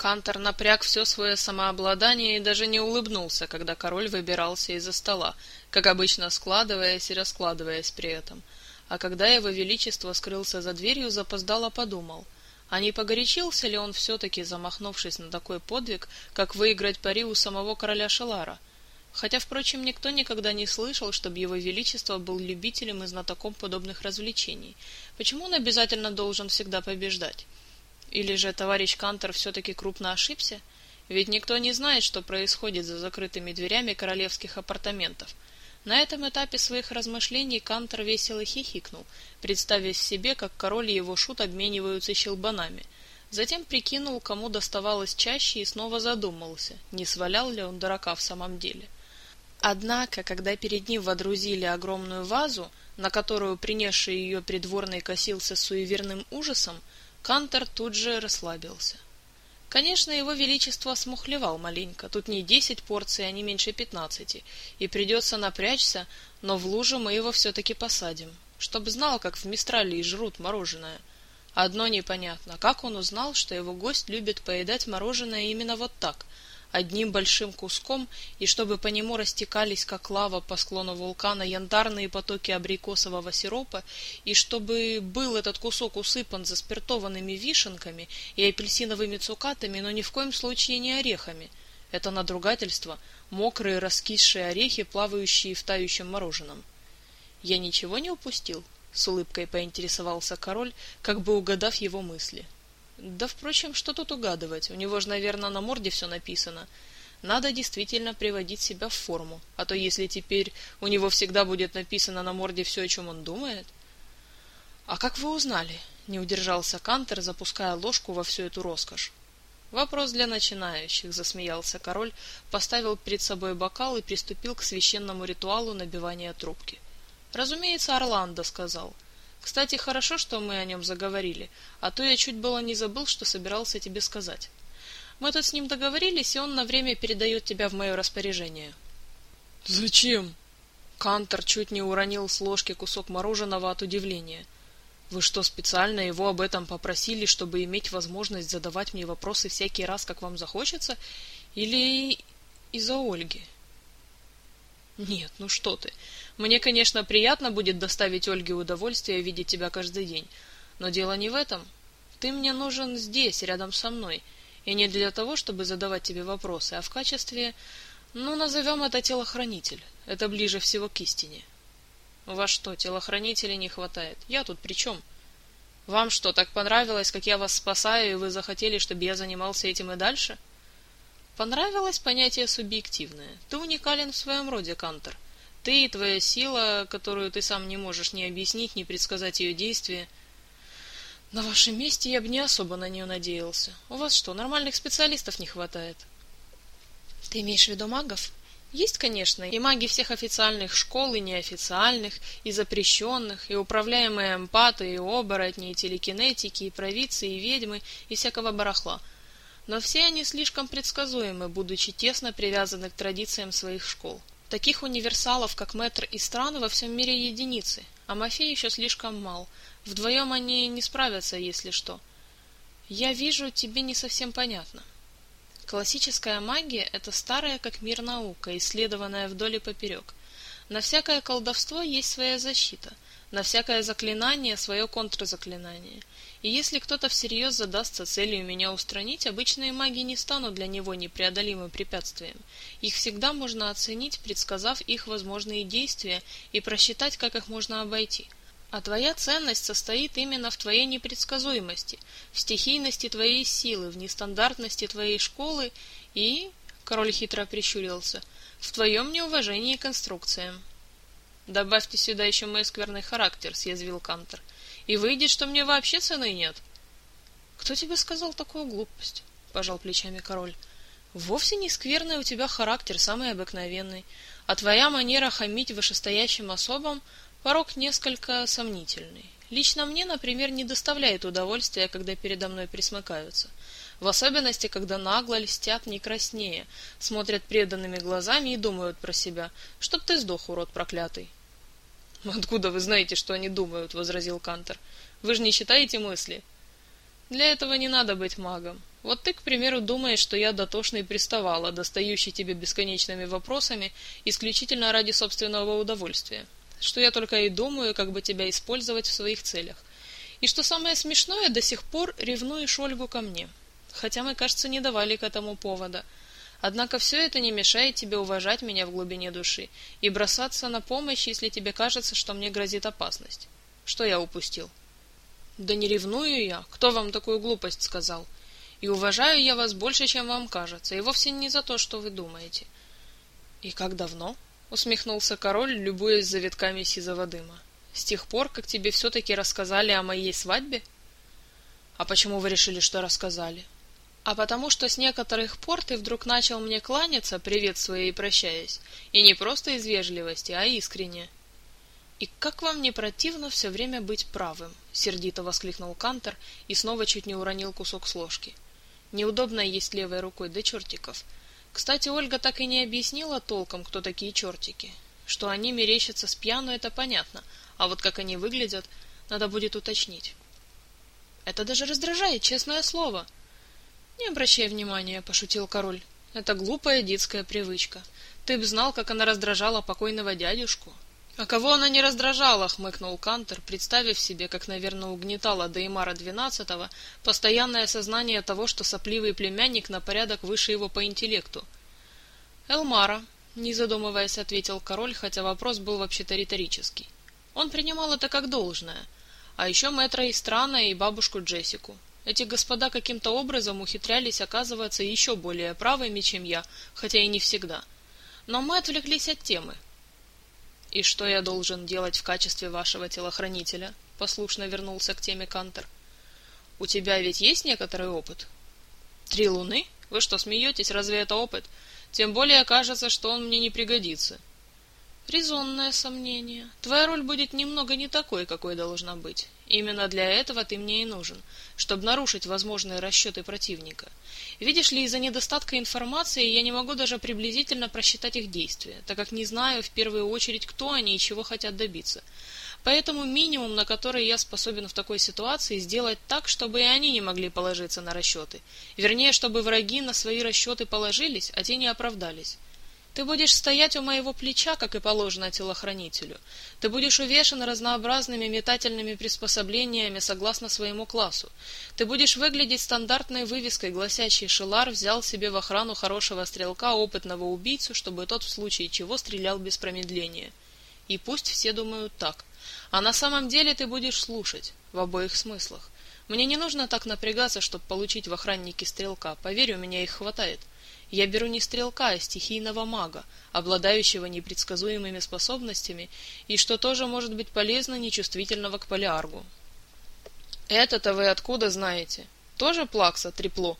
Кантор напряг все свое самообладание и даже не улыбнулся, когда король выбирался из-за стола, как обычно складываясь и раскладываясь при этом. А когда его величество скрылся за дверью, запоздало подумал, а не погорячился ли он все-таки, замахнувшись на такой подвиг, как выиграть пари у самого короля Шелара? Хотя, впрочем, никто никогда не слышал, чтобы его величество был любителем и знатоком подобных развлечений. Почему он обязательно должен всегда побеждать? Или же товарищ Кантор все-таки крупно ошибся? Ведь никто не знает, что происходит за закрытыми дверями королевских апартаментов. На этом этапе своих размышлений Кантор весело хихикнул, представив себе, как король и его шут обмениваются щелбанами. Затем прикинул, кому доставалось чаще, и снова задумался, не свалял ли он дурака в самом деле. Однако, когда перед ним водрузили огромную вазу, на которую принесший ее придворный косился с суеверным ужасом, Кантор тут же расслабился. Конечно, его величество смухлевал маленько, тут не десять порций, а не меньше пятнадцати, и придется напрячься, но в лужу мы его все-таки посадим, чтоб знал, как в Мистралии жрут мороженое. Одно непонятно, как он узнал, что его гость любит поедать мороженое именно вот так — одним большим куском, и чтобы по нему растекались, как лава по склону вулкана, янтарные потоки абрикосового сиропа, и чтобы был этот кусок усыпан заспиртованными вишенками и апельсиновыми цукатами, но ни в коем случае не орехами. Это надругательство, мокрые раскисшие орехи, плавающие в тающем мороженом. «Я ничего не упустил?» — с улыбкой поинтересовался король, как бы угадав его мысли. — да, впрочем, что тут угадывать? У него же, наверное, на морде все написано. Надо действительно приводить себя в форму, а то если теперь у него всегда будет написано на морде все, о чем он думает... А как вы узнали? Не удержался Кантер, запуская ложку во всю эту роскошь. Вопрос для начинающих, засмеялся король, поставил перед собой бокал и приступил к священному ритуалу набивания трубки. Разумеется, Орландо сказал — кстати, хорошо, что мы о нем заговорили, а то я чуть было не забыл, что собирался тебе сказать. Мы тут с ним договорились, и он на время передает тебя в мое распоряжение. Зачем? Кантор чуть не уронил с ложки кусок мороженого от удивления. Вы что, специально его об этом попросили, чтобы иметь возможность задавать мне вопросы всякий раз, как вам захочется? Или из-за Ольги? Нет, ну что ты. Мне, конечно, приятно будет доставить Ольге удовольствие видеть тебя каждый день, но дело не в этом. Ты мне нужен здесь, рядом со мной, и не для того, чтобы задавать тебе вопросы, а в качестве, ну, назовем это телохранитель. Это ближе всего к истине. Вас что, телохранителей не хватает? Я тут при чем? Вам что, так понравилось, как я вас спасаю, и вы захотели, чтобы я занимался этим и дальше? Понравилось понятие субъективное. Ты уникален в своем роде, Кантер. — ты и твоя сила, которую ты сам не можешь ни объяснить, ни предсказать ее действия. На вашем месте я бы не особо на нее надеялся. У вас что, нормальных специалистов не хватает? Ты имеешь в виду магов? Есть, конечно, и маги всех официальных школ, и неофициальных, и запрещенных, и управляемые эмпаты, и оборотни, и телекинетики, и провидцы, и ведьмы, и всякого барахла. Но все они слишком предсказуемы, будучи тесно привязаны к традициям своих школ. Таких универсалов, как Мэтр и Стран, во всем мире единицы, а Мафей еще слишком мал. Вдвоем они не справятся, если что. Я вижу, тебе не совсем понятно. Классическая магия – это старая как мир наука, исследованная вдоль и поперек. На всякое колдовство есть своя защита, на всякое заклинание свое контрзаклинание. И если кто-то всерьез задастся целью меня устранить, обычные маги не станут для него непреодолимым препятствием. Их всегда можно оценить, предсказав их возможные действия и просчитать, как их можно обойти. А твоя ценность состоит именно в твоей непредсказуемости, в стихийности твоей силы, в нестандартности твоей школы и, король хитро прищурился, в твоем неуважении к конструкциям. Добавьте сюда еще мой скверный характер, съязвил Кантер и выйдет, что мне вообще цены нет. Кто тебе сказал такую глупость? пожал плечами король. Вовсе не скверный у тебя характер, самый обыкновенный, а твоя манера хамить вышестоящим особам порог несколько сомнительный. Лично мне, например, не доставляет удовольствия, когда передо мной присмыкаются. В особенности, когда нагло льстят не краснее, смотрят преданными глазами и думают про себя, чтоб ты сдох, урод проклятый. «Откуда вы знаете, что они думают?» — возразил Кантер. «Вы же не читаете мысли?» Для этого не надо быть магом. Вот ты, к примеру, думаешь, что я дотошный приставала, достающий тебе бесконечными вопросами исключительно ради собственного удовольствия. Что я только и думаю, как бы тебя использовать в своих целях. И что самое смешное, до сих пор ревнуешь Ольгу ко мне. Хотя мы, кажется, не давали к этому повода. Однако все это не мешает тебе уважать меня в глубине души и бросаться на помощь, если тебе кажется, что мне грозит опасность. Что я упустил? Да не ревную я. Кто вам такую глупость сказал? — и уважаю я вас больше, чем вам кажется, и вовсе не за то, что вы думаете. — И как давно? — усмехнулся король, любуясь завитками сизого дыма. — С тех пор, как тебе все-таки рассказали о моей свадьбе? — А почему вы решили, что рассказали? — А потому что с некоторых пор ты вдруг начал мне кланяться, приветствуя и прощаясь, и не просто из вежливости, а искренне. — И как вам не противно все время быть правым? — сердито воскликнул Кантор и снова чуть не уронил кусок с ложки. — Неудобно есть левой рукой до чертиков. Кстати, Ольга так и не объяснила толком, кто такие чертики. Что они мерещатся с пьяну, это понятно, а вот как они выглядят, надо будет уточнить. Это даже раздражает, честное слово. Не обращай внимания, пошутил король. Это глупая детская привычка. Ты б знал, как она раздражала покойного дядюшку. «А кого она не раздражала?» — хмыкнул Кантер, представив себе, как, наверное, угнетала Деймара XII постоянное сознание того, что сопливый племянник на порядок выше его по интеллекту. «Элмара», — не задумываясь, ответил король, хотя вопрос был вообще-то риторический. Он принимал это как должное. А еще мэтра Истрана и бабушку Джессику. Эти господа каким-то образом ухитрялись оказываться еще более правыми, чем я, хотя и не всегда. Но мы отвлеклись от темы. «И что я должен делать в качестве вашего телохранителя?» — послушно вернулся к теме Кантер. «У тебя ведь есть некоторый опыт?» «Три луны? Вы что, смеетесь? Разве это опыт? Тем более кажется, что он мне не пригодится». «Резонное сомнение. Твоя роль будет немного не такой, какой должна быть. Именно для этого ты мне и нужен, чтобы нарушить возможные расчеты противника. Видишь ли, из-за недостатка информации я не могу даже приблизительно просчитать их действия, так как не знаю в первую очередь, кто они и чего хотят добиться. Поэтому минимум, на который я способен в такой ситуации, сделать так, чтобы и они не могли положиться на расчеты. Вернее, чтобы враги на свои расчеты положились, а те не оправдались. Ты будешь стоять у моего плеча, как и положено телохранителю. Ты будешь увешан разнообразными метательными приспособлениями согласно своему классу. Ты будешь выглядеть стандартной вывеской, гласящей «Шелар взял себе в охрану хорошего стрелка, опытного убийцу, чтобы тот в случае чего стрелял без промедления». И пусть все думают так. А на самом деле ты будешь слушать, в обоих смыслах. Мне не нужно так напрягаться, чтобы получить в охраннике стрелка. Поверь, у меня их хватает. Я беру не стрелка, а стихийного мага, обладающего непредсказуемыми способностями и, что тоже может быть полезно, нечувствительного к полиаргу. «Это-то вы откуда знаете? Тоже плакса, трепло?»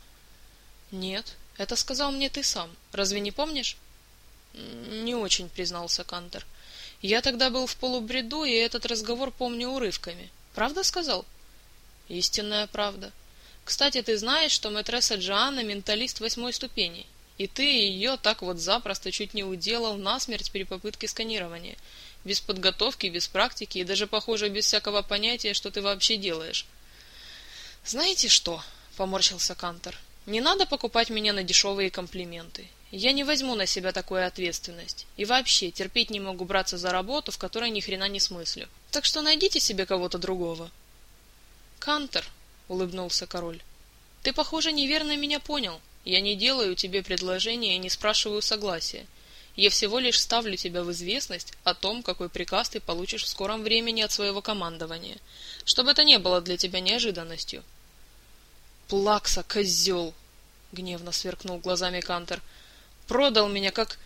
«Нет, это сказал мне ты сам. Разве не помнишь?» «Не очень», — признался Кантер. «Я тогда был в полубреду, и этот разговор помню урывками. Правда сказал?» «Истинная правда. Кстати, ты знаешь, что мэтресса Джоанна — менталист восьмой ступени?» И ты ее так вот запросто чуть не уделал насмерть при попытке сканирования. Без подготовки, без практики и даже, похоже, без всякого понятия, что ты вообще делаешь. «Знаете что?» — поморщился Кантор. «Не надо покупать меня на дешевые комплименты. Я не возьму на себя такую ответственность. И вообще, терпеть не могу браться за работу, в которой ни хрена не смыслю. Так что найдите себе кого-то другого». «Кантор», — улыбнулся король, — «ты, похоже, неверно меня понял. Я не делаю тебе предложения и не спрашиваю согласия. Я всего лишь ставлю тебя в известность о том, какой приказ ты получишь в скором времени от своего командования, чтобы это не было для тебя неожиданностью. Плакса, козел! — гневно сверкнул глазами Кантер. — Продал меня как...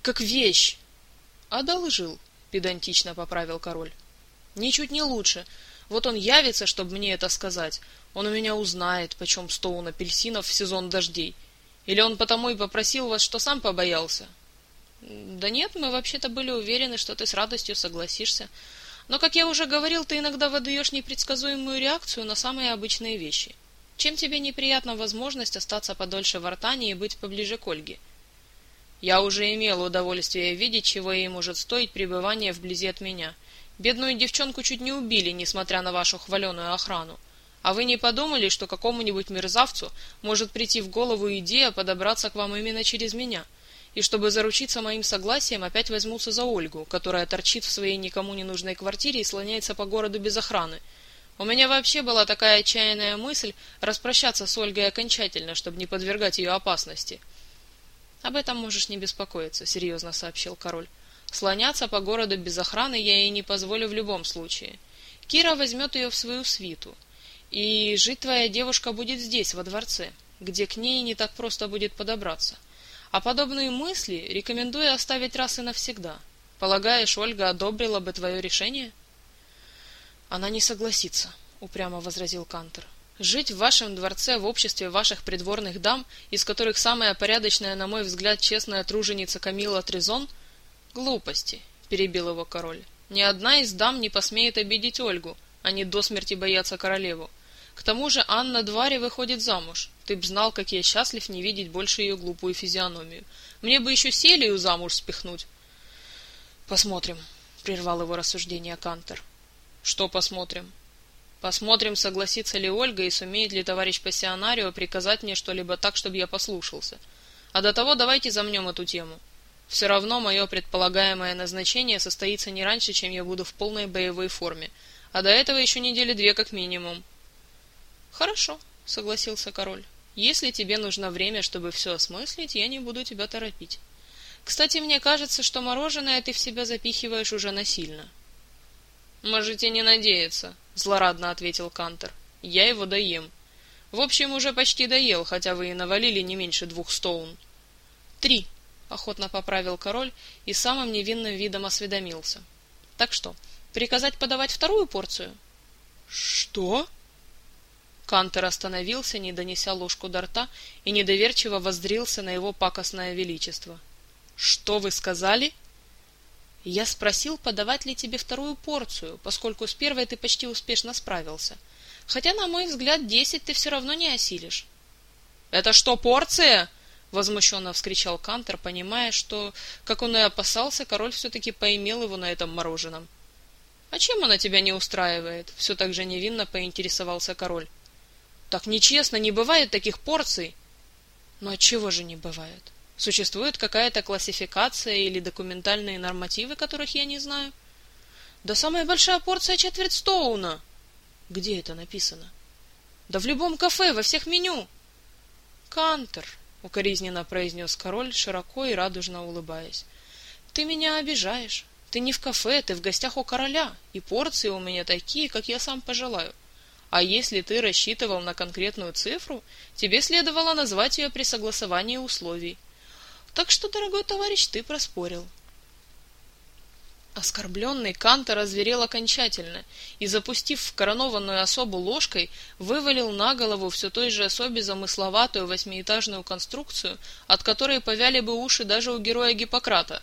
как вещь! — Одолжил, — педантично поправил король. — Ничуть не лучше. Вот он явится, чтобы мне это сказать. Он у меня узнает, почем стоун апельсинов в сезон дождей. Или он потому и попросил вас, что сам побоялся? Да нет, мы вообще-то были уверены, что ты с радостью согласишься. Но, как я уже говорил, ты иногда выдаешь непредсказуемую реакцию на самые обычные вещи. Чем тебе неприятна возможность остаться подольше в Артане и быть поближе к Ольге? Я уже имел удовольствие видеть, чего ей может стоить пребывание вблизи от меня. Бедную девчонку чуть не убили, несмотря на вашу хваленую охрану. А вы не подумали, что какому-нибудь мерзавцу может прийти в голову идея подобраться к вам именно через меня? И чтобы заручиться моим согласием, опять возьмутся за Ольгу, которая торчит в своей никому не нужной квартире и слоняется по городу без охраны. У меня вообще была такая отчаянная мысль распрощаться с Ольгой окончательно, чтобы не подвергать ее опасности. Об этом можешь не беспокоиться, серьезно сообщил король. Слоняться по городу без охраны я ей не позволю в любом случае. Кира возьмет ее в свою свиту. И жить твоя девушка будет здесь, во дворце, где к ней не так просто будет подобраться. А подобные мысли рекомендую оставить раз и навсегда. Полагаешь, Ольга одобрила бы твое решение? Она не согласится, упрямо возразил Кантер. Жить в вашем дворце в обществе ваших придворных дам, из которых самая порядочная, на мой взгляд, честная труженица Камила Трезон? Глупости, перебил его король. Ни одна из дам не посмеет обидеть Ольгу, они до смерти боятся королеву. К тому же Анна Двари выходит замуж. Ты б знал, как я счастлив не видеть больше ее глупую физиономию. Мне бы еще Селию замуж спихнуть. Посмотрим, прервал его рассуждение Кантер. Что посмотрим? Посмотрим, согласится ли Ольга и сумеет ли товарищ пассионарио приказать мне что-либо так, чтобы я послушался. А до того давайте замнем эту тему. Все равно мое предполагаемое назначение состоится не раньше, чем я буду в полной боевой форме, а до этого еще недели две как минимум. Хорошо, согласился король. Если тебе нужно время, чтобы все осмыслить, я не буду тебя торопить. Кстати, мне кажется, что мороженое ты в себя запихиваешь уже насильно. Можете не надеяться, злорадно ответил Кантер. Я его доем. В общем, уже почти доел, хотя вы и навалили не меньше двух стоун. Три, охотно поправил король и самым невинным видом осведомился. Так что, приказать подавать вторую порцию? Что? Кантер остановился, не донеся ложку до рта, и недоверчиво воззрился на его пакостное величество. «Что вы сказали?» «Я спросил, подавать ли тебе вторую порцию, поскольку с первой ты почти успешно справился. Хотя, на мой взгляд, десять ты все равно не осилишь». «Это что, порция?» — возмущенно вскричал Кантер, понимая, что, как он и опасался, король все-таки поимел его на этом мороженом. «А чем она тебя не устраивает?» — все так же невинно поинтересовался король. Так нечестно, не бывает таких порций. Но от чего же не бывает? Существует какая-то классификация или документальные нормативы, которых я не знаю? Да самая большая порция четверть стоуна. Где это написано? Да в любом кафе, во всех меню. Кантер, укоризненно произнес король, широко и радужно улыбаясь. Ты меня обижаешь. Ты не в кафе, ты в гостях у короля, и порции у меня такие, как я сам пожелаю. А если ты рассчитывал на конкретную цифру, тебе следовало назвать ее при согласовании условий. Так что, дорогой товарищ, ты проспорил. Оскорбленный Канта разверел окончательно и, запустив в коронованную особу ложкой, вывалил на голову все той же особе замысловатую восьмиэтажную конструкцию, от которой повяли бы уши даже у героя Гиппократа.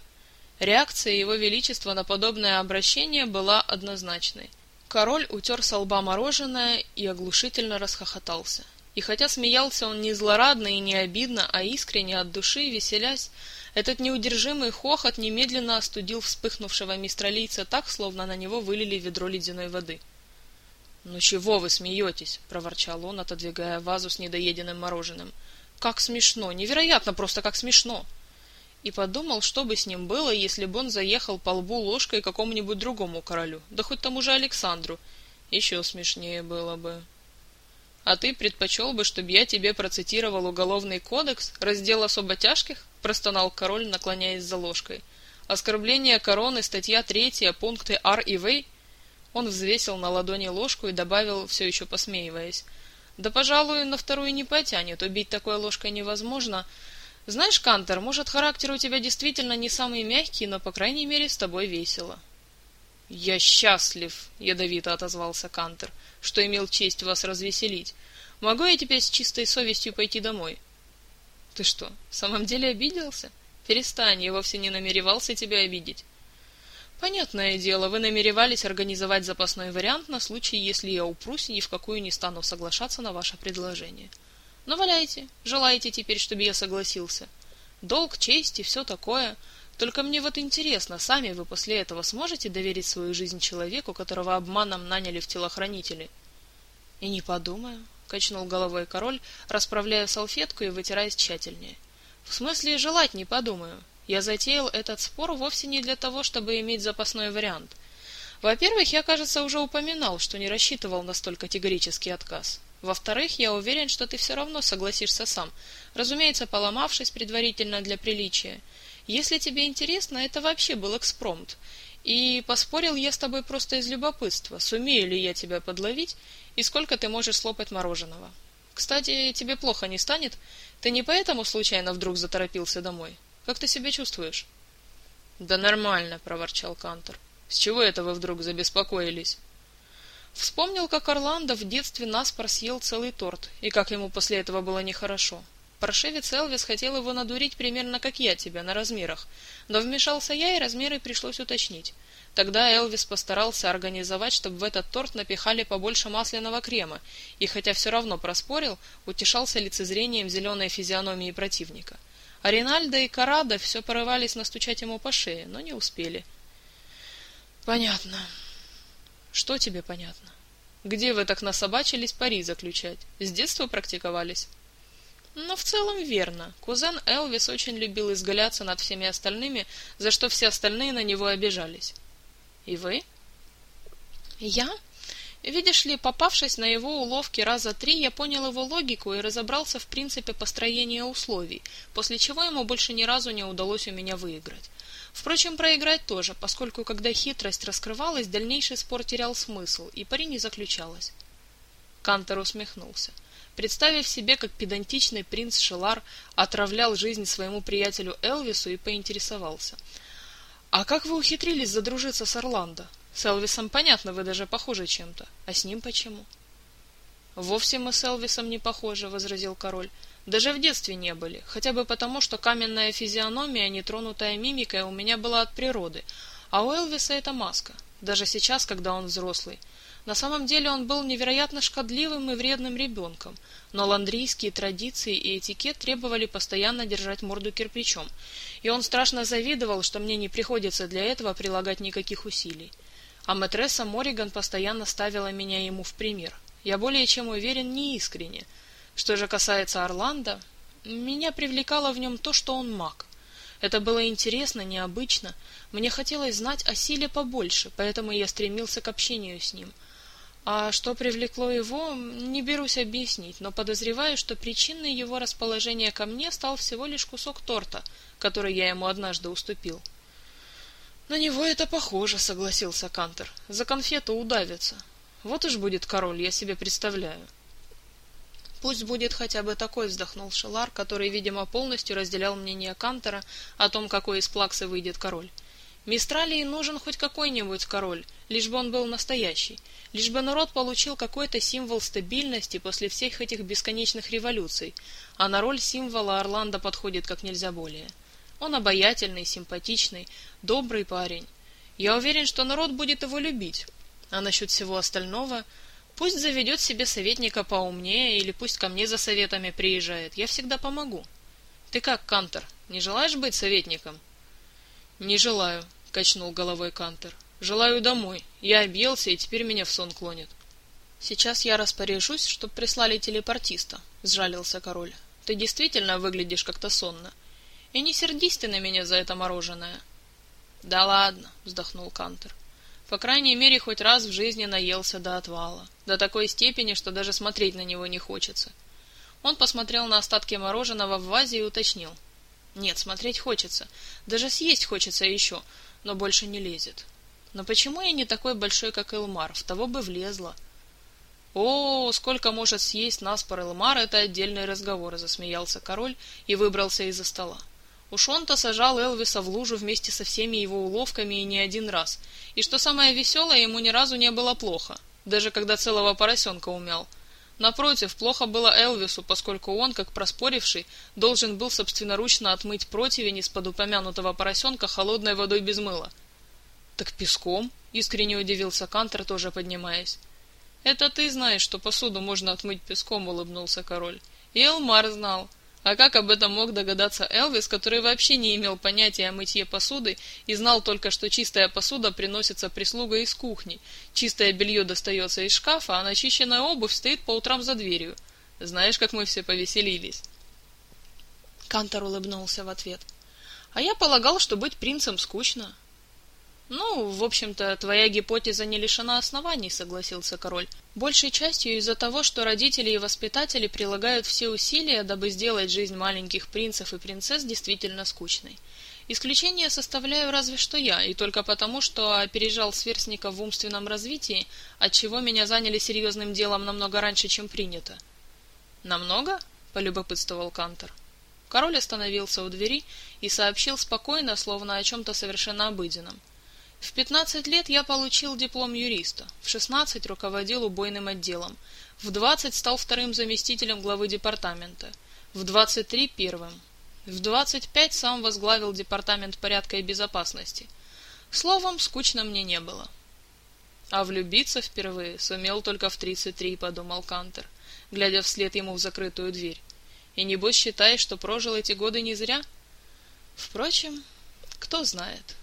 Реакция его величества на подобное обращение была однозначной. Король утер со лба мороженое и оглушительно расхохотался. И хотя смеялся он не злорадно и не обидно, а искренне от души, веселясь, этот неудержимый хохот немедленно остудил вспыхнувшего мистралийца так, словно на него вылили ведро ледяной воды. «Ну чего вы смеетесь?» — проворчал он, отодвигая вазу с недоеденным мороженым. «Как смешно! Невероятно просто, как смешно!» и подумал, что бы с ним было, если бы он заехал по лбу ложкой какому-нибудь другому королю, да хоть тому же Александру. Еще смешнее было бы. А ты предпочел бы, чтобы я тебе процитировал уголовный кодекс, раздел особо тяжких? Простонал король, наклоняясь за ложкой. Оскорбление короны, статья третья, пункты Р и В. Он взвесил на ладони ложку и добавил, все еще посмеиваясь. Да, пожалуй, на вторую не потянет, убить такой ложкой невозможно, знаешь, Кантер, может, характер у тебя действительно не самый мягкий, но, по крайней мере, с тобой весело. Я счастлив, ядовито отозвался Кантер, что имел честь вас развеселить. Могу я теперь с чистой совестью пойти домой? Ты что, в самом деле обиделся? Перестань, я вовсе не намеревался тебя обидеть. Понятное дело, вы намеревались организовать запасной вариант на случай, если я упрусь и ни в какую не стану соглашаться на ваше предложение. — ну, валяйте, желаете теперь, чтобы я согласился. Долг, честь и все такое. Только мне вот интересно, сами вы после этого сможете доверить свою жизнь человеку, которого обманом наняли в телохранители? И не подумаю, качнул головой король, расправляя салфетку и вытираясь тщательнее. В смысле, желать не подумаю. Я затеял этот спор вовсе не для того, чтобы иметь запасной вариант. Во-первых, я, кажется, уже упоминал, что не рассчитывал на столь категорический отказ. Во-вторых, я уверен, что ты все равно согласишься сам, разумеется, поломавшись предварительно для приличия. Если тебе интересно, это вообще был экспромт. И поспорил я с тобой просто из любопытства, сумею ли я тебя подловить и сколько ты можешь слопать мороженого. Кстати, тебе плохо не станет? Ты не поэтому случайно вдруг заторопился домой? Как ты себя чувствуешь? Да нормально, проворчал Кантор. С чего это вы вдруг забеспокоились? Вспомнил, как Орландо в детстве наспор съел целый торт, и как ему после этого было нехорошо. Паршивец Элвис хотел его надурить примерно как я тебя, на размерах, но вмешался я, и размеры пришлось уточнить. Тогда Элвис постарался организовать, чтобы в этот торт напихали побольше масляного крема, и хотя все равно проспорил, утешался лицезрением зеленой физиономии противника. А Ринальдо и Карадо все порывались настучать ему по шее, но не успели. «Понятно», что тебе понятно? Где вы так насобачились пари заключать? С детства практиковались? Но в целом верно. Кузен Элвис очень любил изгаляться над всеми остальными, за что все остальные на него обижались. И вы? Я? Видишь ли, попавшись на его уловки раза три, я понял его логику и разобрался в принципе построения условий, после чего ему больше ни разу не удалось у меня выиграть. Впрочем, проиграть тоже, поскольку когда хитрость раскрывалась, дальнейший спор терял смысл, и пари не заключалось. Кантер усмехнулся. Представив себе, как педантичный принц Шелар отравлял жизнь своему приятелю Элвису и поинтересовался. «А как вы ухитрились задружиться с Орландо? С Элвисом понятно, вы даже похожи чем-то. А с ним почему?» «Вовсе мы с Элвисом не похожи», — возразил король. Даже в детстве не были, хотя бы потому, что каменная физиономия, нетронутая мимикой, у меня была от природы, а у Элвиса это маска, даже сейчас, когда он взрослый. На самом деле он был невероятно шкодливым и вредным ребенком, но ландрийские традиции и этикет требовали постоянно держать морду кирпичом, и он страшно завидовал, что мне не приходится для этого прилагать никаких усилий. А матресса Мориган постоянно ставила меня ему в пример. Я более чем уверен, не искренне – что же касается Орландо, меня привлекало в нем то, что он маг. Это было интересно, необычно. Мне хотелось знать о силе побольше, поэтому я стремился к общению с ним. А что привлекло его, не берусь объяснить, но подозреваю, что причиной его расположения ко мне стал всего лишь кусок торта, который я ему однажды уступил. На него это похоже, согласился Кантер. За конфету удавится. Вот уж будет король, я себе представляю. Пусть будет хотя бы такой, вздохнул Шелар, который, видимо, полностью разделял мнение Кантера о том, какой из плаксы выйдет король. Мистралии нужен хоть какой-нибудь король, лишь бы он был настоящий, лишь бы народ получил какой-то символ стабильности после всех этих бесконечных революций, а на роль символа Орландо подходит как нельзя более. Он обаятельный, симпатичный, добрый парень. Я уверен, что народ будет его любить. А насчет всего остального, Пусть заведет себе советника поумнее, или пусть ко мне за советами приезжает. Я всегда помогу. Ты как, Кантер, не желаешь быть советником? Не желаю, качнул головой Кантер. Желаю домой. Я объелся, и теперь меня в сон клонит. Сейчас я распоряжусь, чтоб прислали телепортиста, сжалился король. Ты действительно выглядишь как-то сонно. И не сердись ты на меня за это мороженое. Да ладно, вздохнул Кантер. По крайней мере, хоть раз в жизни наелся до отвала. До такой степени, что даже смотреть на него не хочется. Он посмотрел на остатки мороженого в вазе и уточнил. Нет, смотреть хочется. Даже съесть хочется еще, но больше не лезет. Но почему я не такой большой, как Элмар? В того бы влезла. О, сколько может съесть наспор Элмар, это отдельный разговор, засмеялся король и выбрался из-за стола. Уж он-то сажал Элвиса в лужу вместе со всеми его уловками и не один раз. И что самое веселое, ему ни разу не было плохо, даже когда целого поросенка умял. Напротив, плохо было Элвису, поскольку он, как проспоривший, должен был собственноручно отмыть противень из-под упомянутого поросенка холодной водой без мыла. «Так песком?» — искренне удивился Кантер, тоже поднимаясь. «Это ты знаешь, что посуду можно отмыть песком», — улыбнулся король. «И Элмар знал. А как об этом мог догадаться Элвис, который вообще не имел понятия о мытье посуды и знал только, что чистая посуда приносится прислугой из кухни, чистое белье достается из шкафа, а начищенная обувь стоит по утрам за дверью. Знаешь, как мы все повеселились?» Кантор улыбнулся в ответ. «А я полагал, что быть принцем скучно». «Ну, в общем-то, твоя гипотеза не лишена оснований», — согласился король. «Большей частью из-за того, что родители и воспитатели прилагают все усилия, дабы сделать жизнь маленьких принцев и принцесс действительно скучной. Исключение составляю разве что я, и только потому, что опережал сверстника в умственном развитии, отчего меня заняли серьезным делом намного раньше, чем принято». «Намного?» — полюбопытствовал Кантор. Король остановился у двери и сообщил спокойно, словно о чем-то совершенно обыденном. В 15 лет я получил диплом юриста, в 16 руководил убойным отделом, в 20 стал вторым заместителем главы департамента, в 23 первым, в 25 сам возглавил департамент порядка и безопасности. Словом, скучно мне не было. А влюбиться впервые сумел только в 33, подумал Кантер, глядя вслед ему в закрытую дверь. И небось считаешь, что прожил эти годы не зря? Впрочем, кто знает.